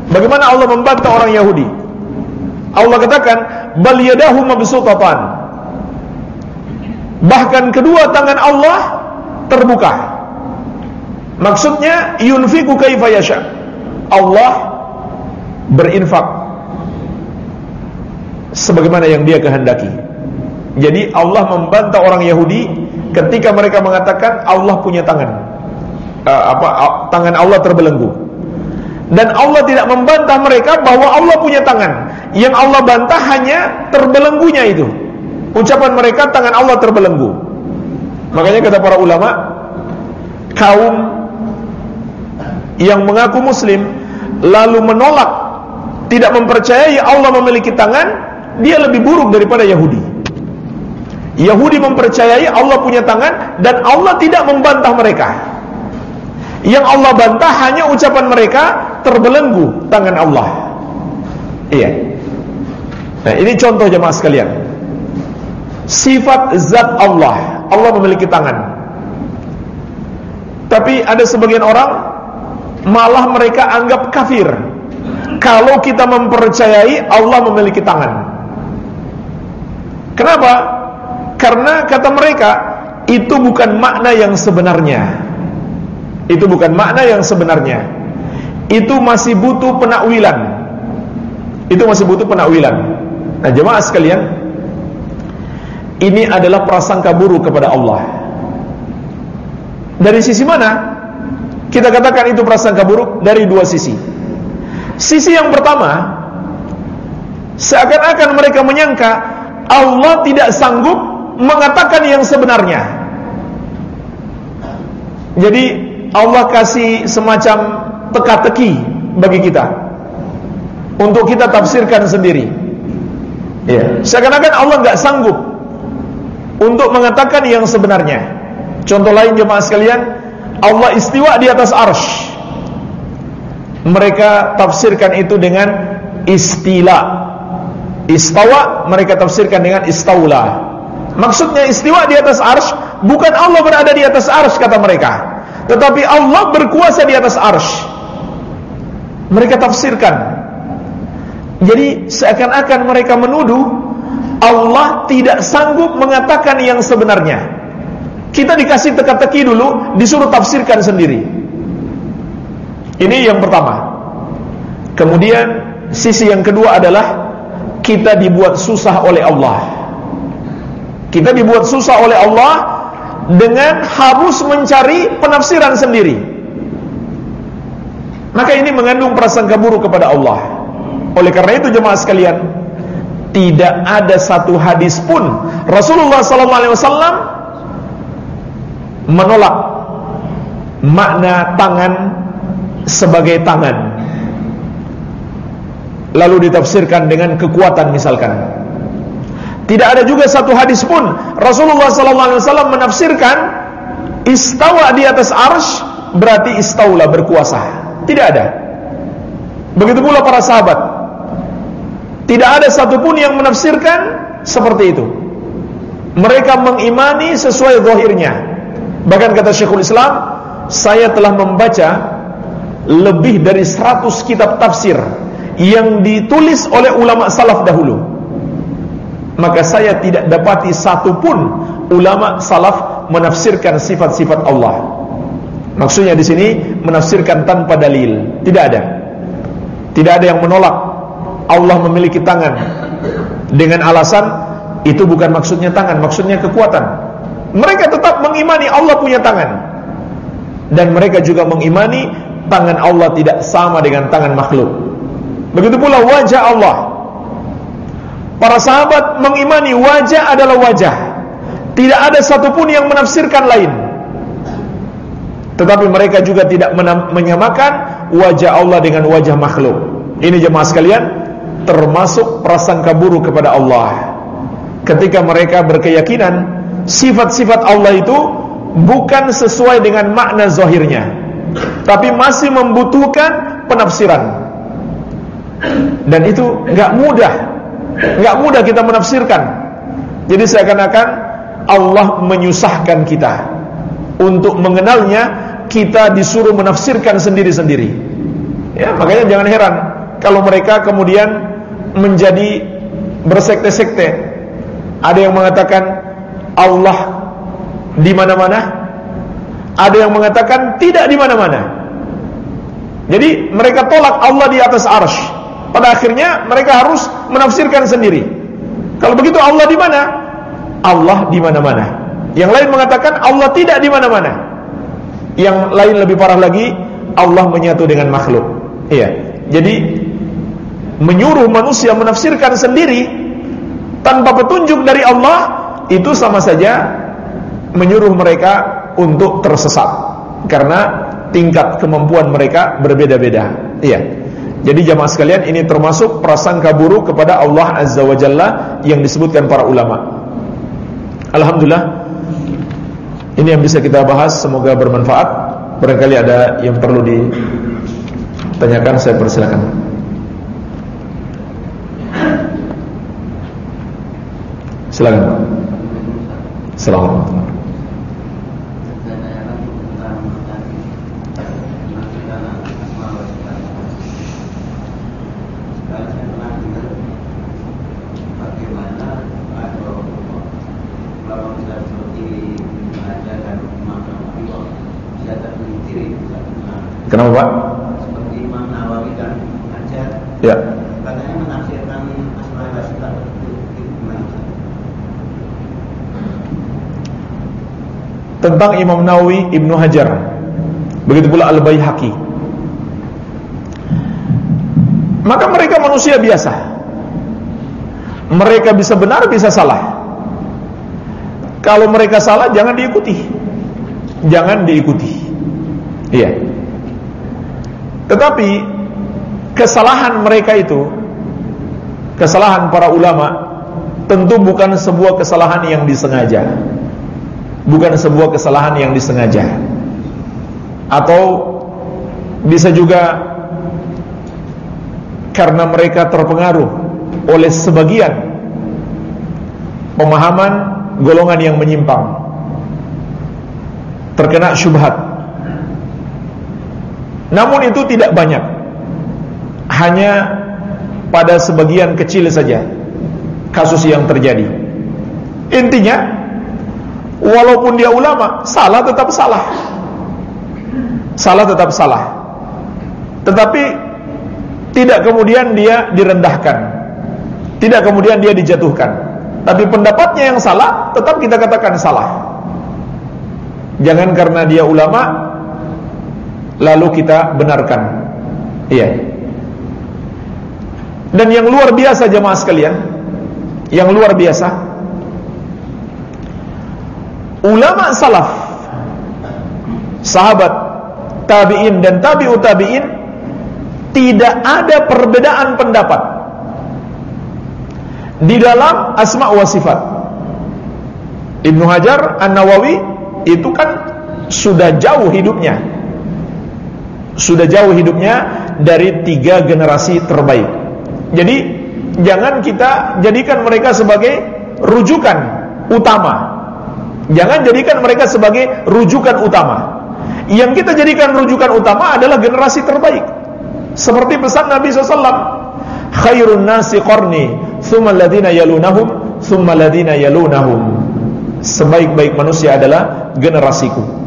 bagaimana Allah membantah orang Yahudi. Allah katakan bal yadahu mabsutatan. Bahkan kedua tangan Allah terbuka. Maksudnya yunfiku kaifa yasha. Allah berinfak sebagaimana yang dia kehendaki. Jadi Allah membantah orang Yahudi ketika mereka mengatakan Allah punya tangan. Uh, apa uh, tangan Allah terbelenggu dan Allah tidak membantah mereka bahwa Allah punya tangan. Yang Allah bantah hanya terbelenggunya itu. Ucapan mereka tangan Allah terbelenggu. Makanya kata para ulama, kaum yang mengaku muslim lalu menolak tidak mempercayai Allah memiliki tangan, dia lebih buruk daripada Yahudi. Yahudi mempercayai Allah punya tangan dan Allah tidak membantah mereka. Yang Allah bantah hanya ucapan mereka terbelenggu tangan Allah. Iya. Nah, ini contoh jemaah sekalian. Sifat zat Allah, Allah memiliki tangan. Tapi ada sebagian orang malah mereka anggap kafir kalau kita mempercayai Allah memiliki tangan. Kenapa? Karena kata mereka itu bukan makna yang sebenarnya. Itu bukan makna yang sebenarnya. Itu masih butuh penakwilan. Itu masih butuh penakwilan. Nah, jemaah sekalian, ini adalah prasangka buruk kepada Allah. Dari sisi mana? Kita katakan itu prasangka buruk dari dua sisi. Sisi yang pertama, seakan-akan mereka menyangka Allah tidak sanggup mengatakan yang sebenarnya. Jadi Allah kasih semacam teka-teki bagi kita. untuk kita tafsirkan sendiri. Ya, seakan-akan Allah nggak sanggup untuk mengatakan yang sebenarnya. Contoh lain jemaah sekalian, Allah istiwa di atas arsh. Mereka tafsirkan itu dengan istilah. Istawa mereka tafsirkan dengan istaula. Maksudnya istiwa di atas arsh bukan Allah berada di atas arsh kata mereka, tetapi Allah berkuasa di atas arsh. Mereka tafsirkan. Jadi seakan-akan mereka menuduh Allah tidak sanggup mengatakan yang sebenarnya. Kita dikasih teka-teki dulu, disuruh tafsirkan sendiri. Ini yang pertama. Kemudian sisi yang kedua adalah kita dibuat susah oleh Allah. Kita dibuat susah oleh Allah dengan harus mencari penafsiran sendiri. Maka ini mengandung prasangka buruk kepada Allah. Oleh karena itu jemaah sekalian, tidak ada satu hadis pun Rasulullah SAW menolak makna tangan sebagai tangan lalu ditafsirkan dengan kekuatan misalkan. Tidak ada juga satu hadis pun Rasulullah SAW menafsirkan istawa di atas arsh berarti istaula berkuasa. Tidak ada. Begitu pula para sahabat. Tidak ada satupun yang menafsirkan seperti itu. Mereka mengimani sesuai zahirnya. Bahkan kata Syekhul Islam, saya telah membaca lebih dari 100 kitab tafsir yang ditulis oleh ulama salaf dahulu. Maka saya tidak dapati satu pun ulama salaf menafsirkan sifat-sifat Allah. Maksudnya di sini menafsirkan tanpa dalil. Tidak ada. Tidak ada yang menolak. Allah memiliki tangan. Dengan alasan itu bukan maksudnya tangan maksudnya kekuatan. Mereka tetap mengimani Allah punya tangan. Dan mereka juga mengimani tangan Allah tidak sama dengan tangan makhluk Begitu pula wajah Allah. Para sahabat mengimani wajah adalah wajah. Tidak ada satupun yang menafsirkan lain. Tetapi mereka juga tidak menyamakan wajah Allah dengan wajah makhluk. Ini jemaah sekalian, termasuk prasangka buruk kepada Allah. Ketika mereka berkeyakinan sifat-sifat Allah itu bukan sesuai dengan makna zahirnya, tapi masih membutuhkan penafsiran. Dan itu nggak mudah, nggak mudah kita menafsirkan. Jadi seakan-akan Allah menyusahkan kita untuk mengenalnya. Kita disuruh menafsirkan sendiri-sendiri. Ya, makanya jangan heran kalau mereka kemudian menjadi bersekte-sekte. Ada yang mengatakan Allah di mana-mana, ada yang mengatakan tidak di mana-mana. Jadi mereka tolak Allah di atas arsh. Pada akhirnya mereka harus menafsirkan sendiri. Kalau begitu Allah di mana? Allah di mana-mana. Yang lain mengatakan Allah tidak di mana-mana. Yang lain lebih parah lagi, Allah menyatu dengan makhluk. Iya. Jadi menyuruh manusia menafsirkan sendiri tanpa petunjuk dari Allah itu sama saja menyuruh mereka untuk tersesat karena tingkat kemampuan mereka berbeda-beda. Iya. Jadi jamaah sekalian ini termasuk prasangka buruk kepada Allah Azza wa Jalla yang disebutkan para ulama. Alhamdulillah ini yang bisa kita bahas semoga bermanfaat. Barangkali ada yang perlu ditanyakan saya persilakan. Silakan. Assalamualaikum. Kenapa Pak? Seperti Imam Nawawi dan Hajar. Ya. Katanya menafsirkan Asmaul Husna? Tentang Imam Nawawi Ibnu Hajar. Begitu pula Al-Baihaqi. Maka mereka manusia biasa. Mereka bisa benar, bisa salah. Kalau mereka salah jangan diikuti. Jangan diikuti. Iya. Tetapi kesalahan mereka itu kesalahan para ulama tentu bukan sebuah kesalahan yang disengaja. Bukan sebuah kesalahan yang disengaja. Atau bisa juga karena mereka terpengaruh oleh sebagian pemahaman golongan yang menyimpang. Terkena syubhat namun itu tidak banyak. Hanya pada sebagian kecil saja kasus yang terjadi. Intinya walaupun dia ulama salah tetap salah. Salah tetap salah. Tetapi tidak kemudian dia direndahkan. Tidak kemudian dia dijatuhkan. Tapi pendapatnya yang salah tetap kita katakan salah. Jangan karena dia ulama lalu kita benarkan iya dan yang luar biasa jemaah sekalian yang luar biasa ulama salaf sahabat tabi'in dan tabi'ut tabi'in tidak ada perbedaan pendapat di dalam asma wa sifat. Ibnu Hajar An-Nawawi itu kan sudah jauh hidupnya. Sudah jauh hidupnya dari tiga generasi terbaik. Jadi jangan kita jadikan mereka sebagai rujukan utama. Jangan jadikan mereka sebagai rujukan utama. Yang kita jadikan rujukan utama adalah generasi terbaik. Seperti pesan Nabi SAW. Khairun nasi qarni, thumma alladhina yalunahum, thumma yalunahum. Sebaik-baik manusia adalah generasiku.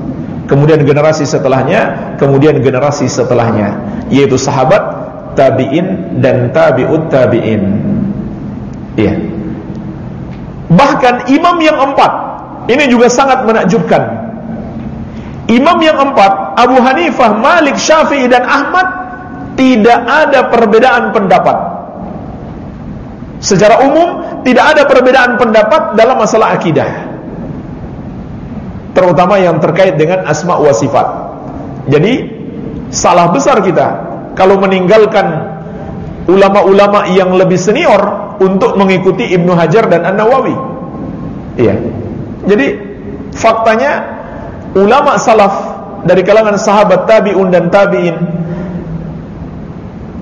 Kemudian generasi setelahnya, kemudian generasi setelahnya, yaitu sahabat, tabi'in dan tabi'ut tabi'in. Iya. Bahkan imam yang empat, ini juga sangat menakjubkan Imam yang empat, Abu Hanifah, Malik, Syafi'i dan Ahmad tidak ada perbedaan pendapat. Secara umum tidak ada perbedaan pendapat dalam masalah akidah. Terutama yang terkait dengan asma wa sifat. Jadi salah besar kita kalau meninggalkan ulama-ulama yang lebih senior untuk mengikuti Ibnu Hajar dan An-Nawawi. Iya. Jadi faktanya ulama salaf dari kalangan sahabat tabi'un dan tabi'in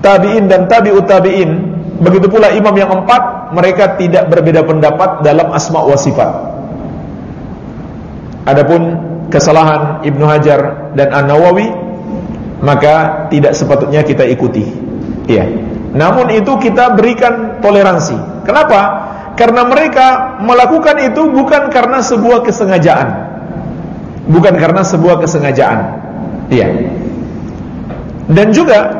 tabi'in dan tabi'ut tabi'in begitu pula imam yang empat mereka tidak berbeda pendapat dalam asma wa sifat adapun kesalahan Ibnu Hajar dan An-Nawawi maka tidak sepatutnya kita ikuti iya namun itu kita berikan toleransi kenapa karena mereka melakukan itu bukan karena sebuah kesengajaan bukan karena sebuah kesengajaan. Iya. Dan juga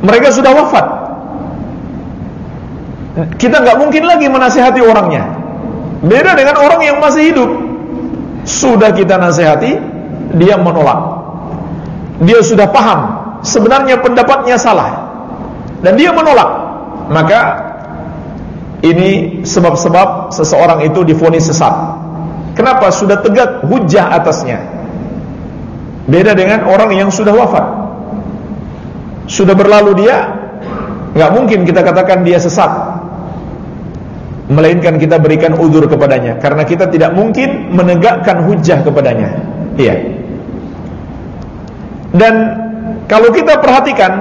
mereka sudah wafat. Kita nggak mungkin lagi menasihati orangnya. Beda dengan orang yang masih hidup. Sudah kita nasihati, dia menolak. Dia sudah paham sebenarnya pendapatnya salah dan dia menolak. Maka ini sebab-sebab seseorang itu difonis sesat Kenapa? Sudah tegak hujah atasnya. Beda dengan orang yang sudah wafat. Sudah berlalu dia, nggak mungkin kita katakan dia sesat. Melainkan kita berikan udur kepadanya karena kita tidak mungkin menegakkan hujah kepadanya. Iya. Dan kalau kita perhatikan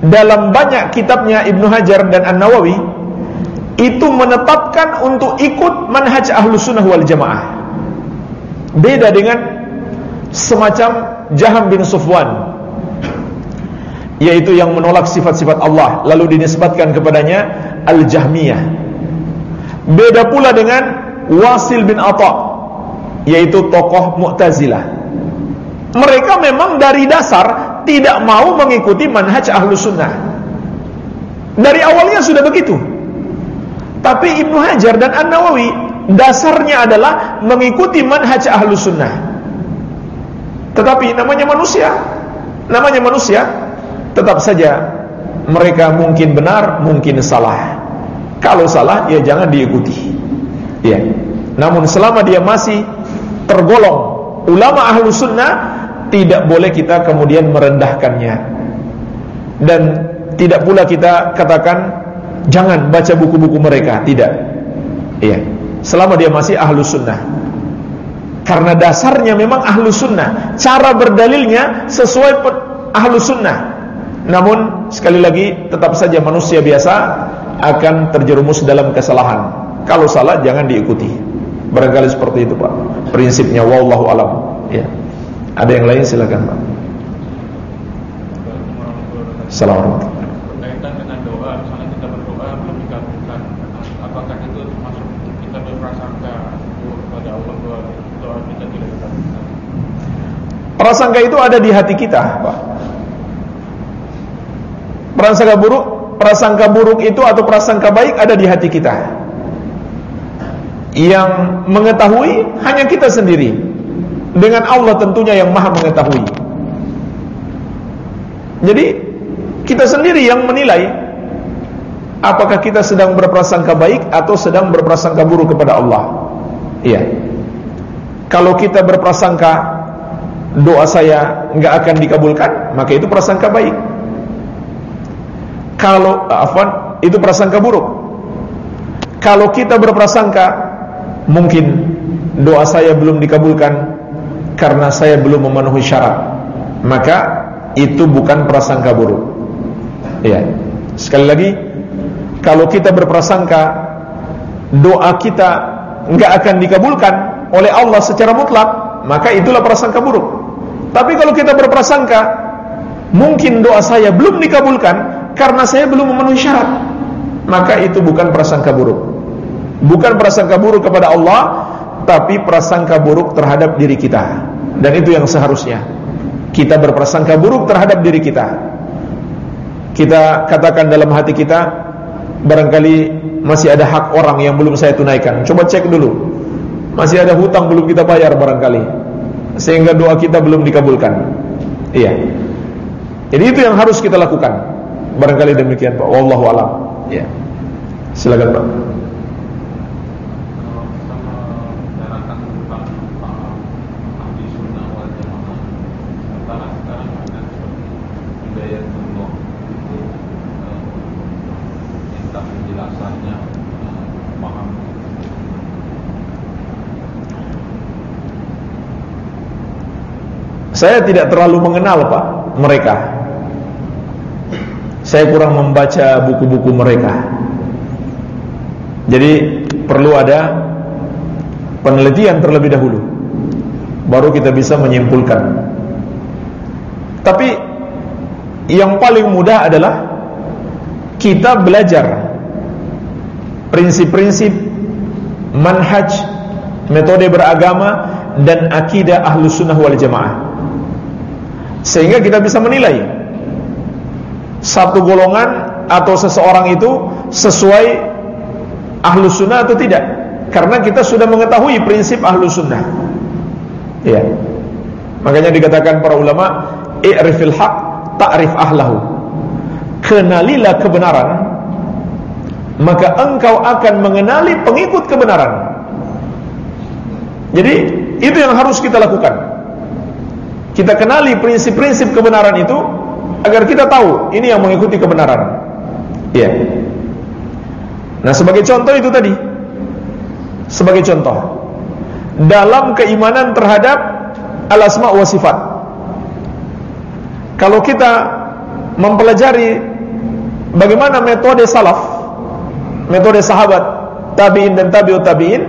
dalam banyak kitabnya Ibnu Hajar dan An-Nawawi itu menetapkan untuk ikut manhaj ahlu sunnah wal jamaah beda dengan semacam Jaham bin Sufwan yaitu yang menolak sifat-sifat Allah lalu dinisbatkan kepadanya Al-Jahmiyah beda pula dengan Wasil bin Atta yaitu tokoh Mu'tazilah mereka memang dari dasar tidak mau mengikuti manhaj ahlu sunnah dari awalnya sudah begitu tapi Ibnu Hajar dan An-Nawawi dasarnya adalah mengikuti manhaj ahlu sunnah. Tetapi namanya manusia, namanya manusia, tetap saja mereka mungkin benar, mungkin salah. Kalau salah, ya jangan diikuti. Ya. Namun selama dia masih tergolong ulama ahlu sunnah, tidak boleh kita kemudian merendahkannya. dan tidak pula kita katakan jangan baca buku-buku mereka, tidak. Iya. Selama dia masih ahlu sunnah. Karena dasarnya memang ahlu sunnah. Cara berdalilnya sesuai ahlu sunnah. Namun sekali lagi tetap saja manusia biasa akan terjerumus dalam kesalahan. Kalau salah jangan diikuti. Barangkali seperti itu Pak. Prinsipnya wallahu alam. Ya. Ada yang lain silakan Pak. Assalamualaikum. Berkaitan dengan doa, misalnya kita berdoa belum dikabulkan, apakah itu termasuk kita berprasangka kepada Allah bahwa doa kita tidak dikabulkan? Prasangka itu ada di hati kita, Pak. Prasangka buruk, prasangka buruk itu atau prasangka baik ada di hati kita. Yang mengetahui hanya kita sendiri. Dengan Allah tentunya yang Maha mengetahui. Jadi kita sendiri yang menilai apakah kita sedang berprasangka baik atau sedang berprasangka buruk kepada Allah. Iya. Kalau kita berprasangka doa saya nggak akan dikabulkan, maka itu prasangka baik. Kalau afwan itu prasangka buruk. Kalau kita berprasangka mungkin doa saya belum dikabulkan karena saya belum memenuhi syarat, maka itu bukan prasangka buruk. Ya. Sekali lagi, kalau kita berprasangka doa kita nggak akan dikabulkan oleh Allah secara mutlak, maka itulah prasangka buruk. Tapi kalau kita berprasangka mungkin doa saya belum dikabulkan karena saya belum memenuhi syarat, maka itu bukan prasangka buruk. Bukan prasangka buruk kepada Allah, tapi prasangka buruk terhadap diri kita. Dan itu yang seharusnya. Kita berprasangka buruk terhadap diri kita kita katakan dalam hati kita barangkali masih ada hak orang yang belum saya tunaikan. Coba cek dulu. Masih ada hutang belum kita bayar barangkali. Sehingga doa kita belum dikabulkan. Iya. Jadi itu yang harus kita lakukan. Barangkali demikian Pak. Wallahu alam. Iya. Silakan Pak. Saya tidak terlalu mengenal Pak mereka. Saya kurang membaca buku-buku mereka. Jadi perlu ada penelitian terlebih dahulu. Baru kita bisa menyimpulkan. Tapi yang paling mudah adalah kita belajar prinsip-prinsip manhaj metode beragama dan akidah ahlu sunnah wal jamaah sehingga kita bisa menilai satu golongan atau seseorang itu sesuai ahlu sunnah atau tidak. Karena kita sudah mengetahui prinsip ahlu sunnah. Ya makanya dikatakan para ulama i'rifil haq ta'rif ahlahu. Kenalilah kebenaran maka engkau akan mengenali pengikut kebenaran. Jadi itu yang harus kita lakukan. Kita kenali prinsip-prinsip kebenaran itu agar kita tahu ini yang mengikuti kebenaran. Iya. Nah, sebagai contoh itu tadi. Sebagai contoh dalam keimanan terhadap al-asma wa sifat. Kalau kita mempelajari bagaimana metode salaf, metode sahabat, tabi'in dan tabi'ut tabi'in,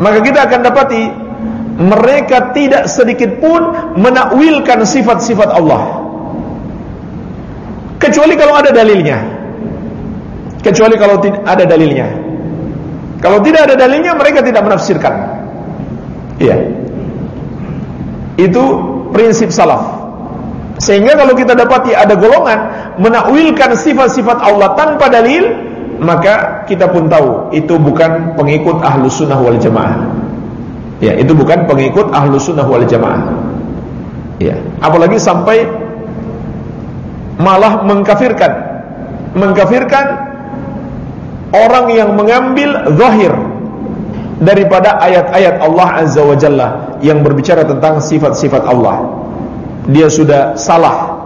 maka kita akan dapati mereka tidak sedikit pun menakwilkan sifat-sifat Allah kecuali kalau ada dalilnya. Kecuali kalau ada dalilnya. Kalau tidak ada dalilnya mereka tidak menafsirkan. Iya. Itu prinsip salaf. Sehingga kalau kita dapati ada golongan menakwilkan sifat-sifat Allah tanpa dalil maka kita pun tahu itu bukan pengikut ahlus sunnah wal jamaah. Ya, itu bukan pengikut ahlu sunnah wal jamaah. Ya, apalagi sampai malah mengkafirkan, mengkafirkan orang yang mengambil zahir daripada ayat-ayat Allah Azza wa Jalla yang berbicara tentang sifat-sifat Allah. Dia sudah salah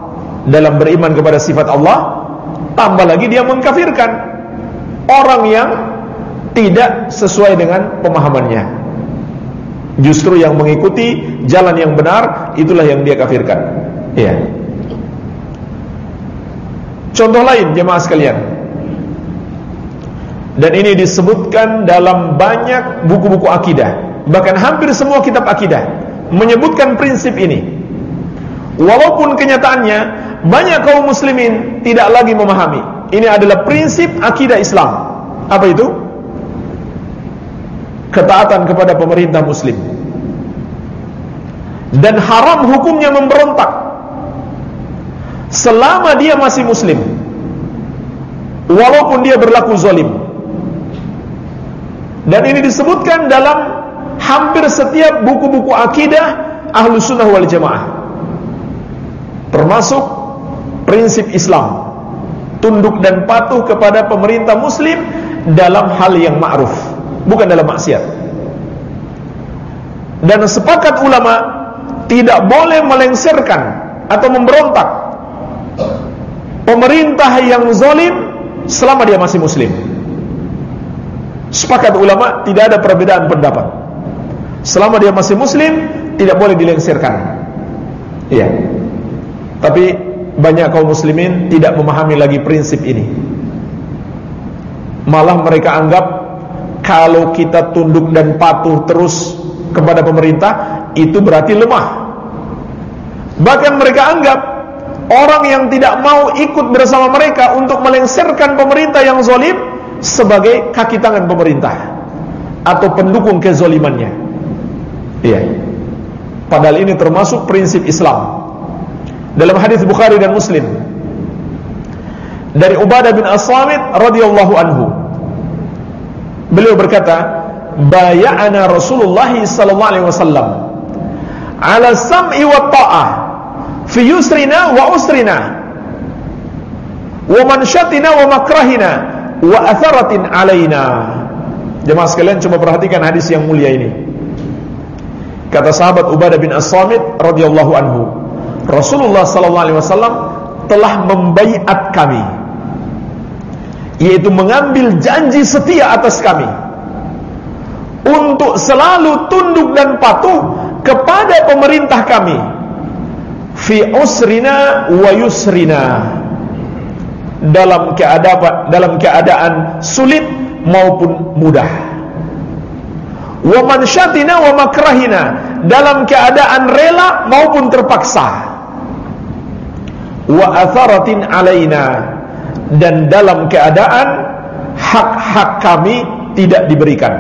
dalam beriman kepada sifat Allah, tambah lagi dia mengkafirkan orang yang tidak sesuai dengan pemahamannya. Justru yang mengikuti jalan yang benar itulah yang dia kafirkan. Iya. Contoh lain jemaah sekalian. Dan ini disebutkan dalam banyak buku-buku akidah. Bahkan hampir semua kitab akidah menyebutkan prinsip ini. Walaupun kenyataannya banyak kaum muslimin tidak lagi memahami. Ini adalah prinsip akidah Islam. Apa itu? Ketaatan kepada pemerintah muslim. Dan haram hukumnya memberontak. Selama dia masih muslim. Walaupun dia berlaku zalim. Dan ini disebutkan dalam hampir setiap buku-buku akidah ahlu sunnah wal jamaah termasuk prinsip Islam tunduk dan patuh kepada pemerintah muslim dalam hal yang ma'ruf bukan dalam maksiat dan sepakat ulama tidak boleh melengsarkan atau memberontak pemerintah yang zalim selama dia masih muslim sepakat ulama tidak ada perbedaan pendapat selama dia masih muslim tidak boleh dilengsarkan iya tapi banyak kaum muslimin tidak memahami lagi prinsip ini. Malah mereka anggap kalau kita tunduk dan patuh terus kepada pemerintah itu berarti lemah. Bahkan mereka anggap orang yang tidak mau ikut bersama mereka untuk melengsarkan pemerintah yang zalim sebagai kaki tangan pemerintah atau pendukung kezalimannya. Iya. Padahal ini termasuk prinsip Islam dalam hadis Bukhari dan Muslim dari Ubadah bin As-Samit radhiyallahu anhu beliau berkata bay'ana Rasulullah sallallahu alaihi wasallam ala sam'i wa ta'ah fi yusrina wa usrina. Wa manshatina wa makrahina wa atharatin alaina. Jemaah sekalian coba perhatikan hadis yang mulia ini. Kata sahabat Ubadah bin As-Samit radhiyallahu anhu Rasulullah sallallahu alaihi wasallam telah membaiat kami yaitu mengambil janji setia atas kami untuk selalu tunduk dan patuh kepada pemerintah kami fi usrina wa yusrina dalam keadaan dalam keadaan sulit maupun mudah wa mansyatina wa makrahina dalam keadaan rela maupun terpaksa wa atharatin alaina dan dalam keadaan hak-hak kami tidak diberikan.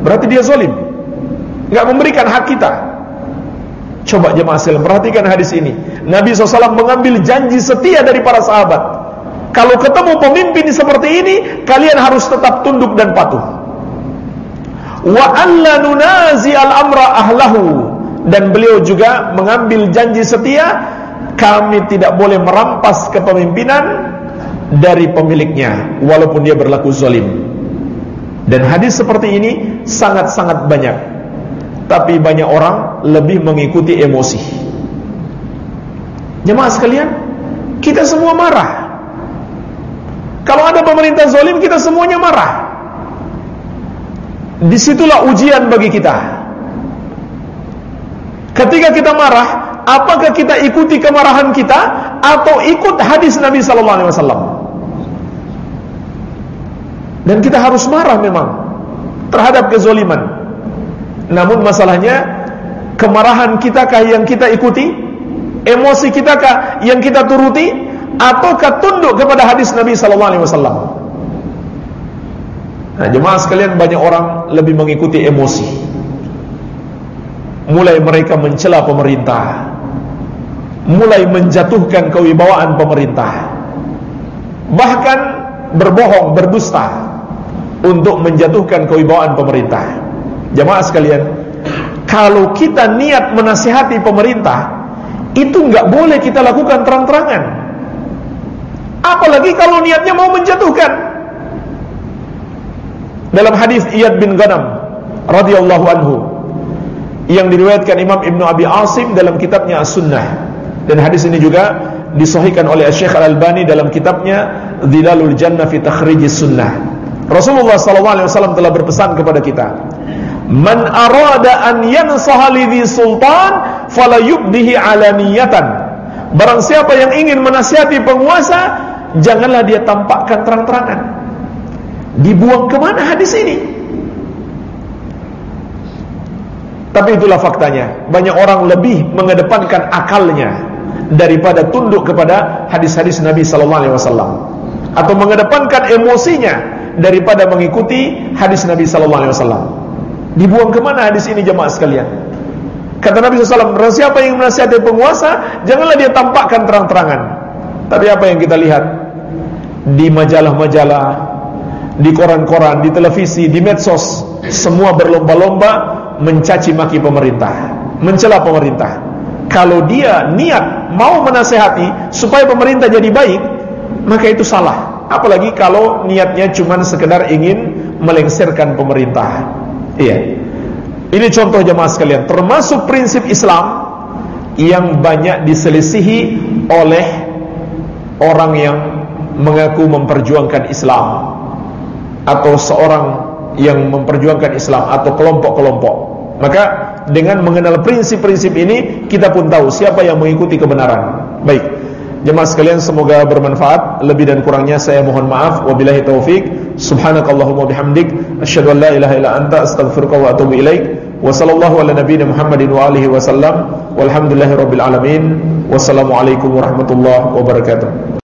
Berarti dia zalim. Enggak memberikan hak kita. Coba jemaah sekalian perhatikan hadis ini. Nabi SAW mengambil janji setia dari para sahabat. Kalau ketemu pemimpin seperti ini, kalian harus tetap tunduk dan patuh. Wa alla nunazi al-amra ahlahu dan beliau juga mengambil janji setia kami tidak boleh merampas kepemimpinan dari pemiliknya walaupun dia berlaku zalim. Dan hadis seperti ini sangat-sangat banyak. Tapi banyak orang lebih mengikuti emosi. Jemaah sekalian, kita semua marah. Kalau ada pemerintah zalim, kita semuanya marah. Di situlah ujian bagi kita. Ketika kita marah, apakah kita ikuti kemarahan kita atau ikut hadis Nabi wasallam? Dan kita harus marah memang terhadap kezaliman. Namun masalahnya kemarahan kitakah yang kita ikuti? Emosi kitakah yang kita turuti ataukah tunduk kepada hadis Nabi sallallahu alaihi wasallam? Nah, jemaah sekalian banyak orang lebih mengikuti emosi. Mulai mereka mencela pemerintah, mulai menjatuhkan kewibawaan pemerintah bahkan berbohong, berdusta untuk menjatuhkan kewibawaan pemerintah jamaah sekalian kalau kita niat menasihati pemerintah itu nggak boleh kita lakukan terang-terangan. Apalagi kalau niatnya mau menjatuhkan. Dalam hadis Iyad bin Ghanam radhiyallahu anhu yang diriwayatkan Imam Ibnu Abi Asim dalam kitabnya As-Sunnah. Dan hadis ini juga disahihkan oleh Syekh Al-Albani dalam kitabnya Dhilalul Jannah fi Takhrijis Sunnah. Rasulullah sallallahu alaihi wasallam telah berpesan kepada kita, "Man arada an yansaha lidhi sultan fala yubdihi alaniyatan." Barang siapa yang ingin menasihati penguasa, janganlah dia tampakkan terang-terangan. Dibuang ke mana hadis ini? Tapi itulah faktanya. Banyak orang lebih mengedepankan akalnya daripada tunduk kepada hadis-hadis Nabi sallallahu alaihi wasallam atau mengedepankan emosinya daripada mengikuti hadis Nabi sallallahu alaihi wasallam. Dibuang ke mana hadis ini jemaah sekalian? Kata Nabi SAW, siapa yang menasihati penguasa, janganlah dia tampakkan terang-terangan. Tapi apa yang kita lihat di majalah-majalah, di koran-koran, di televisi, di medsos, semua berlomba-lomba mencaci maki pemerintah, mencela pemerintah. Kalau dia niat mau menasehati supaya pemerintah jadi baik, maka itu salah. Apalagi kalau niatnya cuma sekedar ingin melengsarkan pemerintah. Iya. Ini contoh jemaah sekalian, termasuk prinsip Islam yang banyak diselisihi oleh orang yang mengaku memperjuangkan Islam atau seorang yang memperjuangkan Islam atau kelompok-kelompok. Maka dengan mengenal prinsip-prinsip ini kita pun tahu siapa yang mengikuti kebenaran. Baik. Jemaah sekalian semoga bermanfaat. Lebih dan kurangnya saya mohon maaf. Wabillahi taufik. Subhanakallahumma bihamdik asyhadu an la ilaha anta wa atubu ilaik. Wa alihi wasallam. Alamin. Wassalamualaikum warahmatullahi wabarakatuh.